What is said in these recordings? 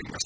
watching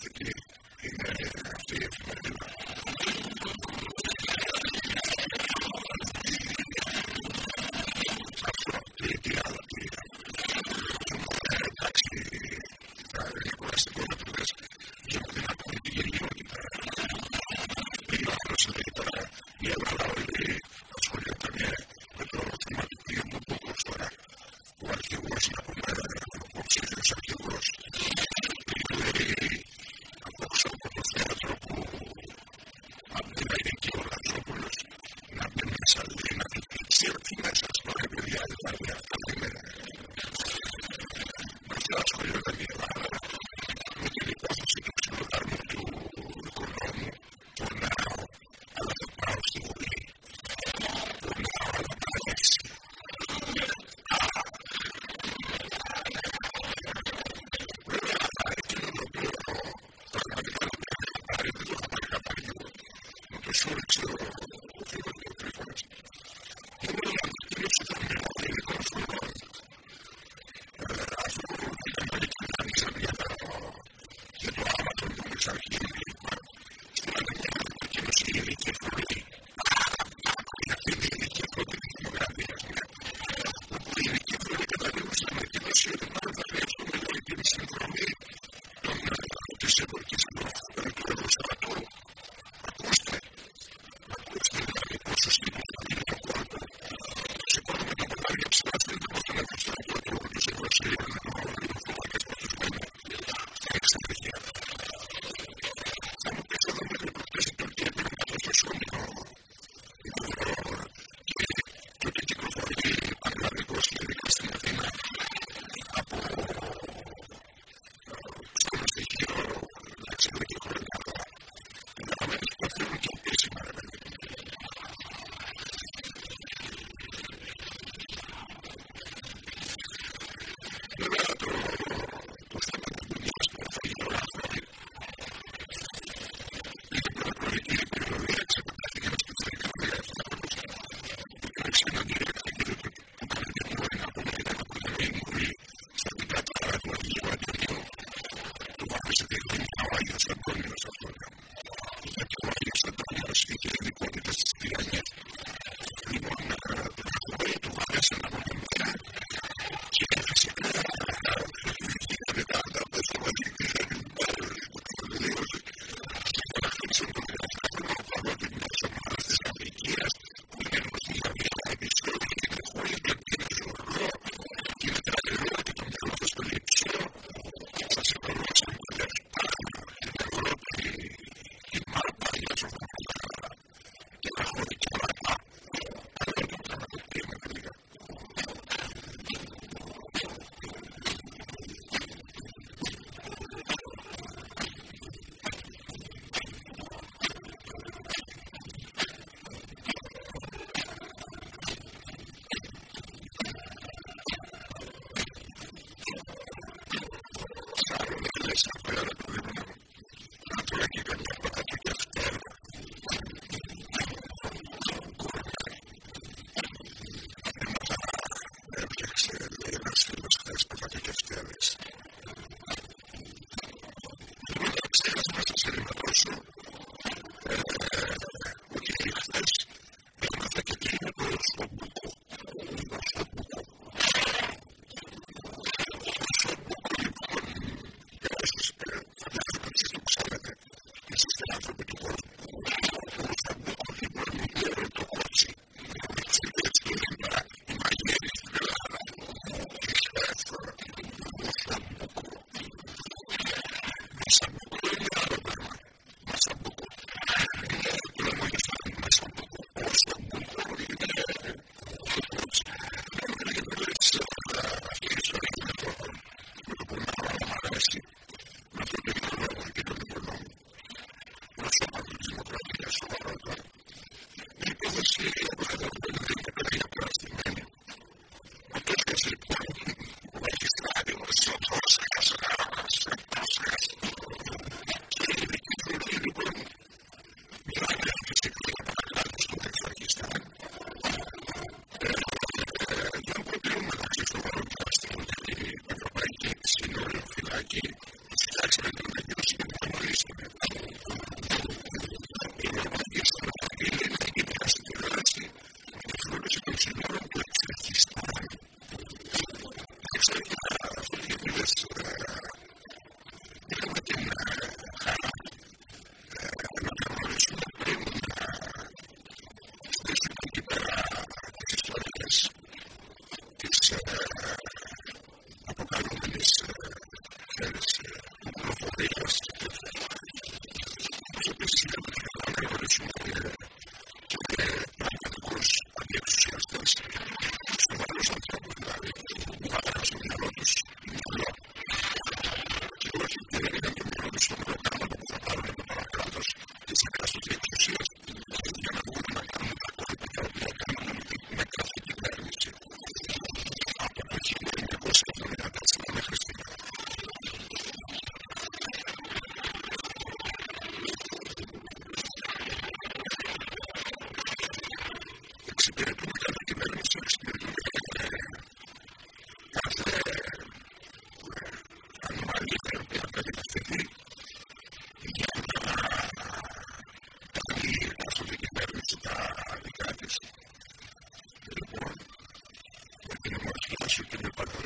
και το μικρό τη κυβέρνηση εξωτερικά κάθε ανωμάρια και τα κάποια στιγμή γίνεται να κάνει κυβέρνηση τα λοιπόν, με την και την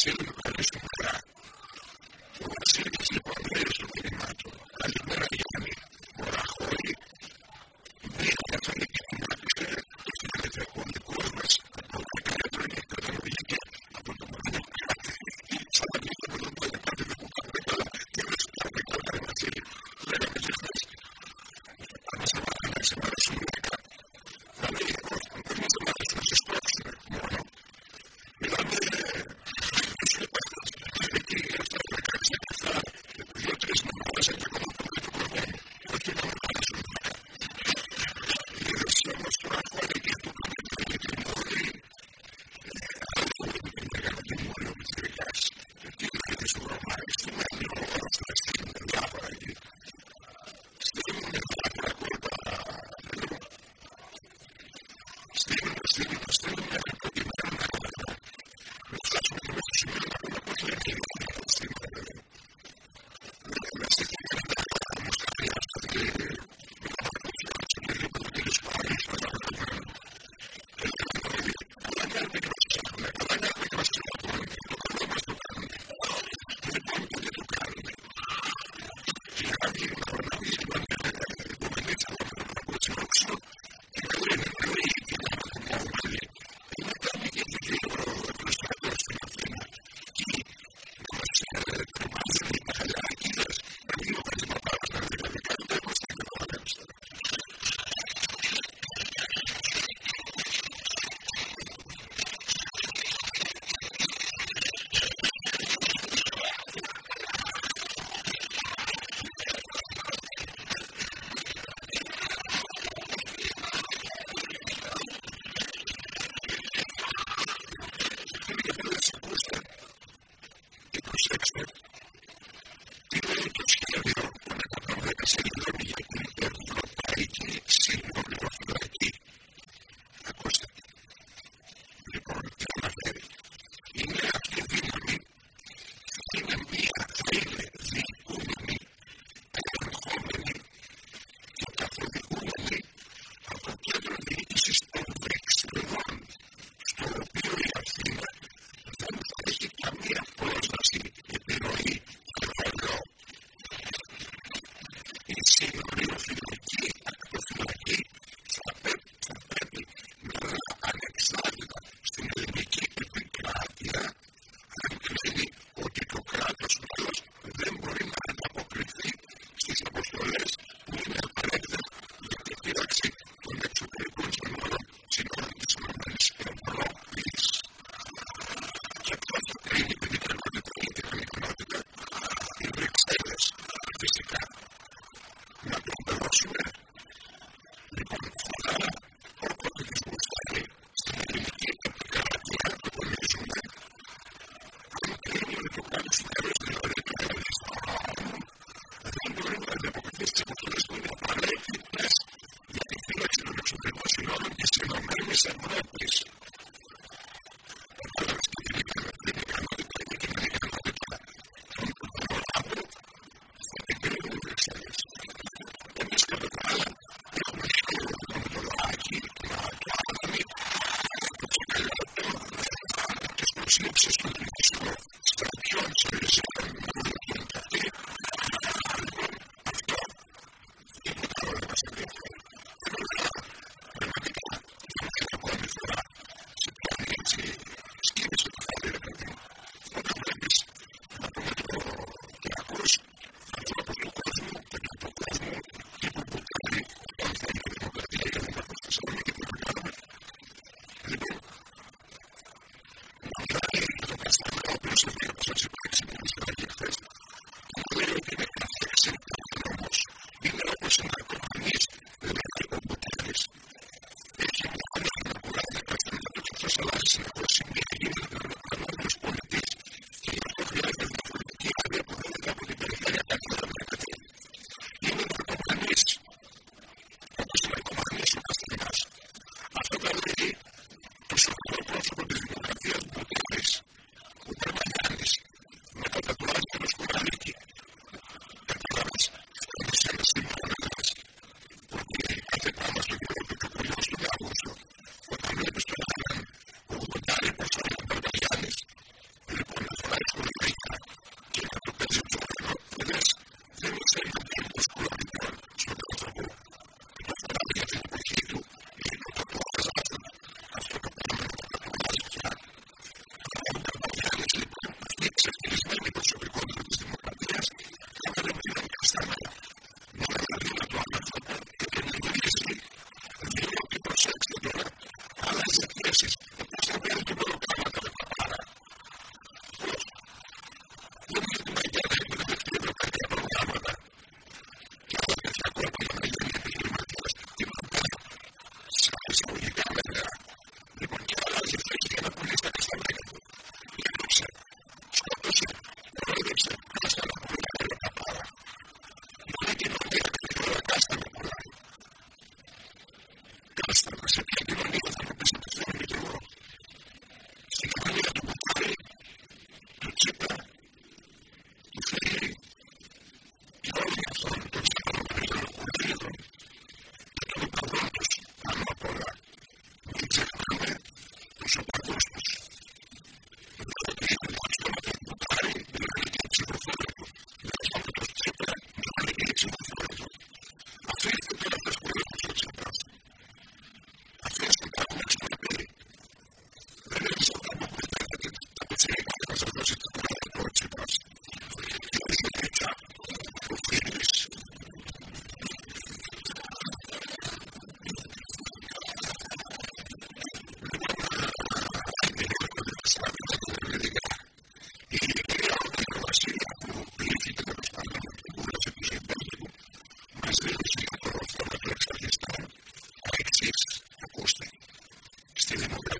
Seen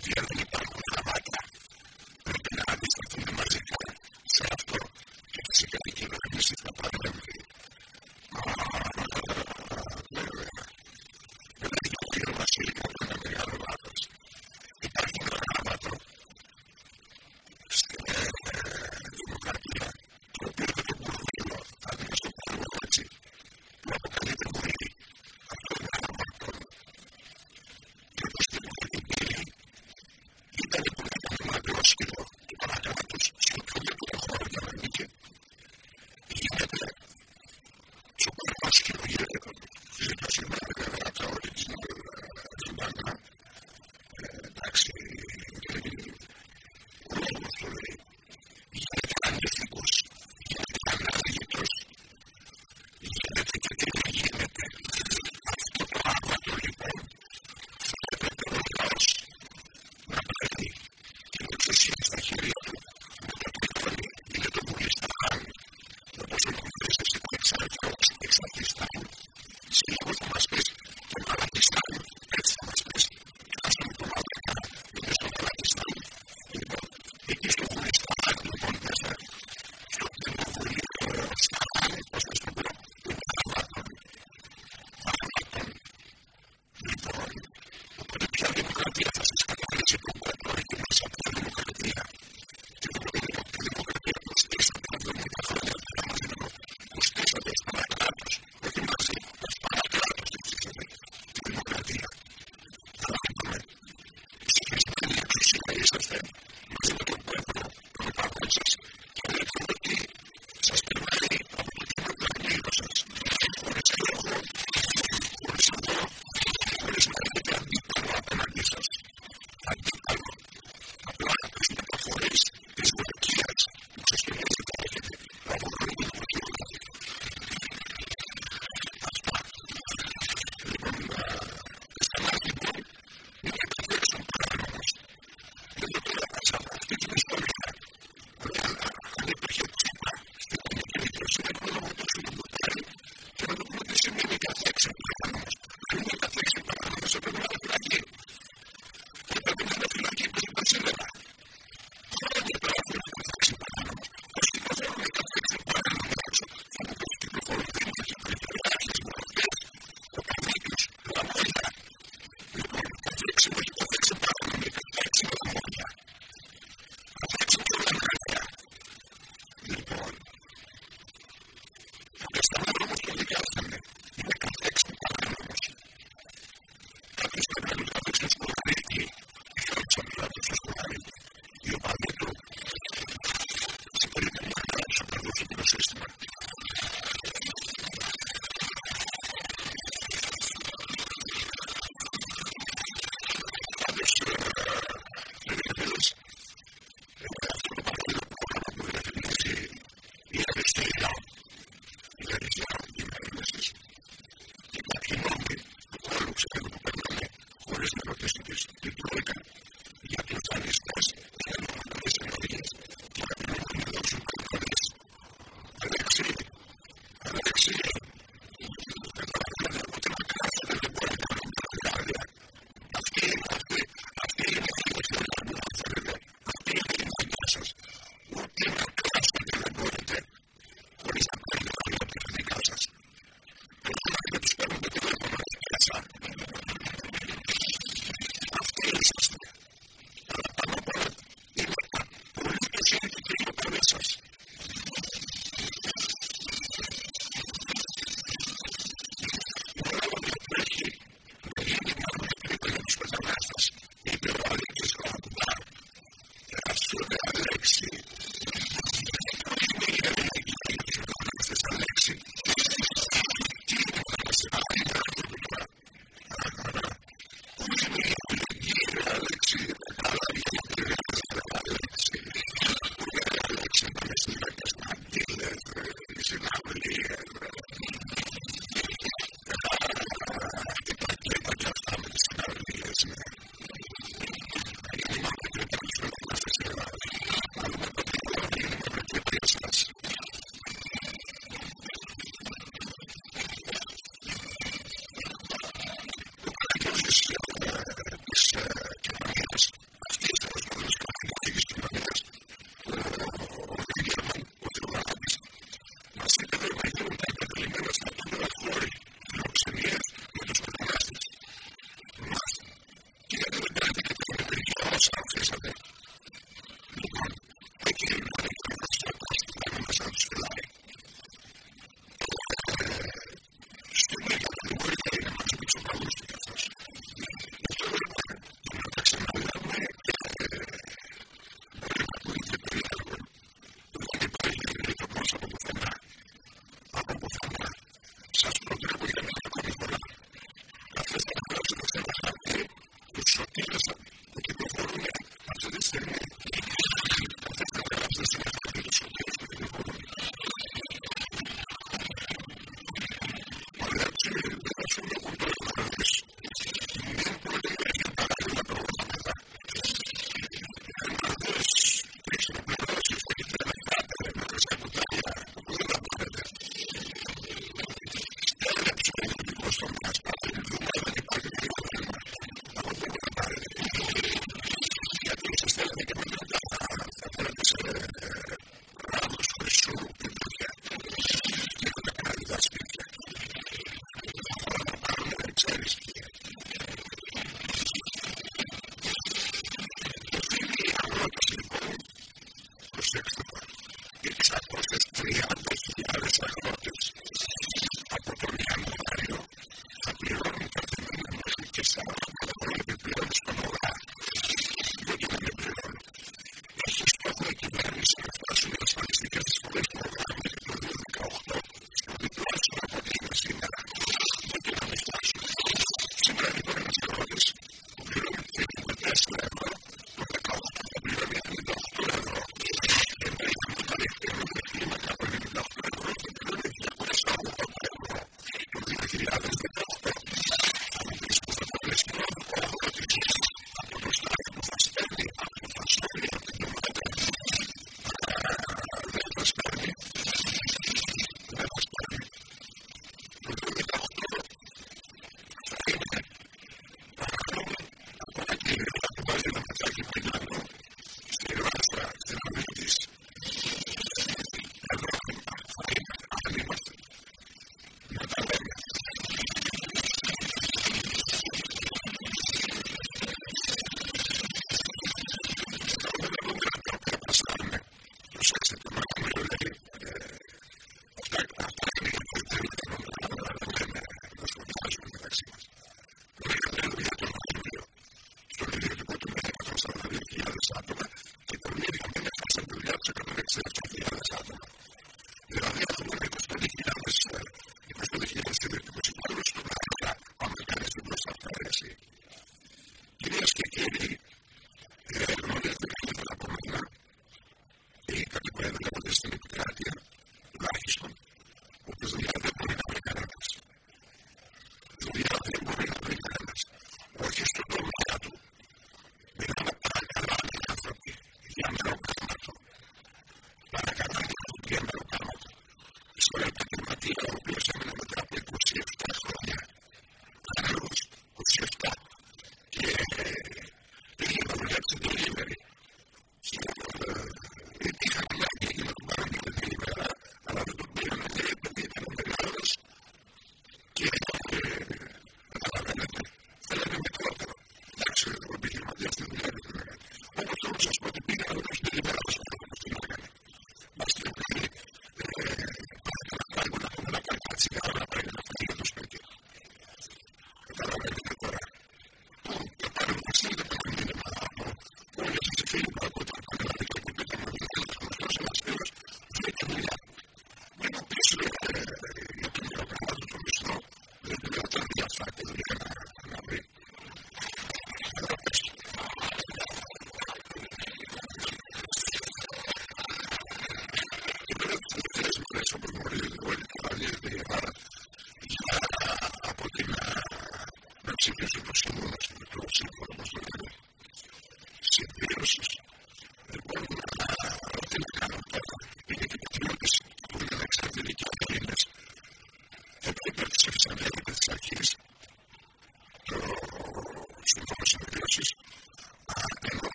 tierra. said,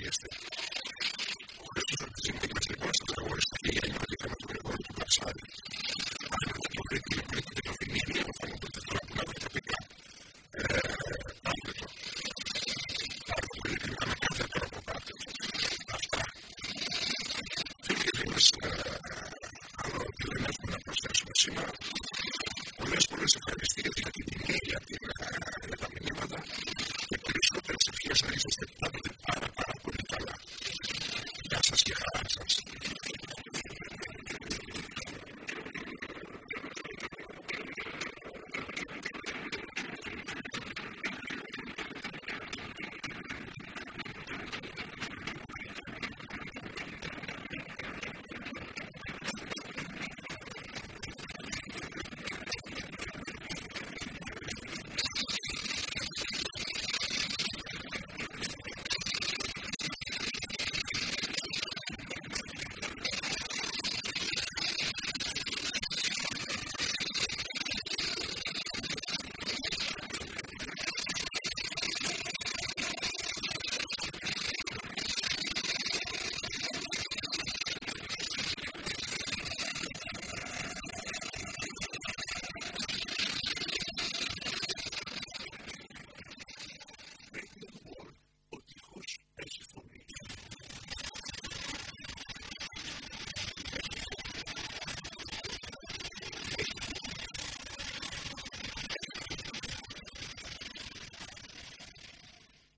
ないです。これ、人的な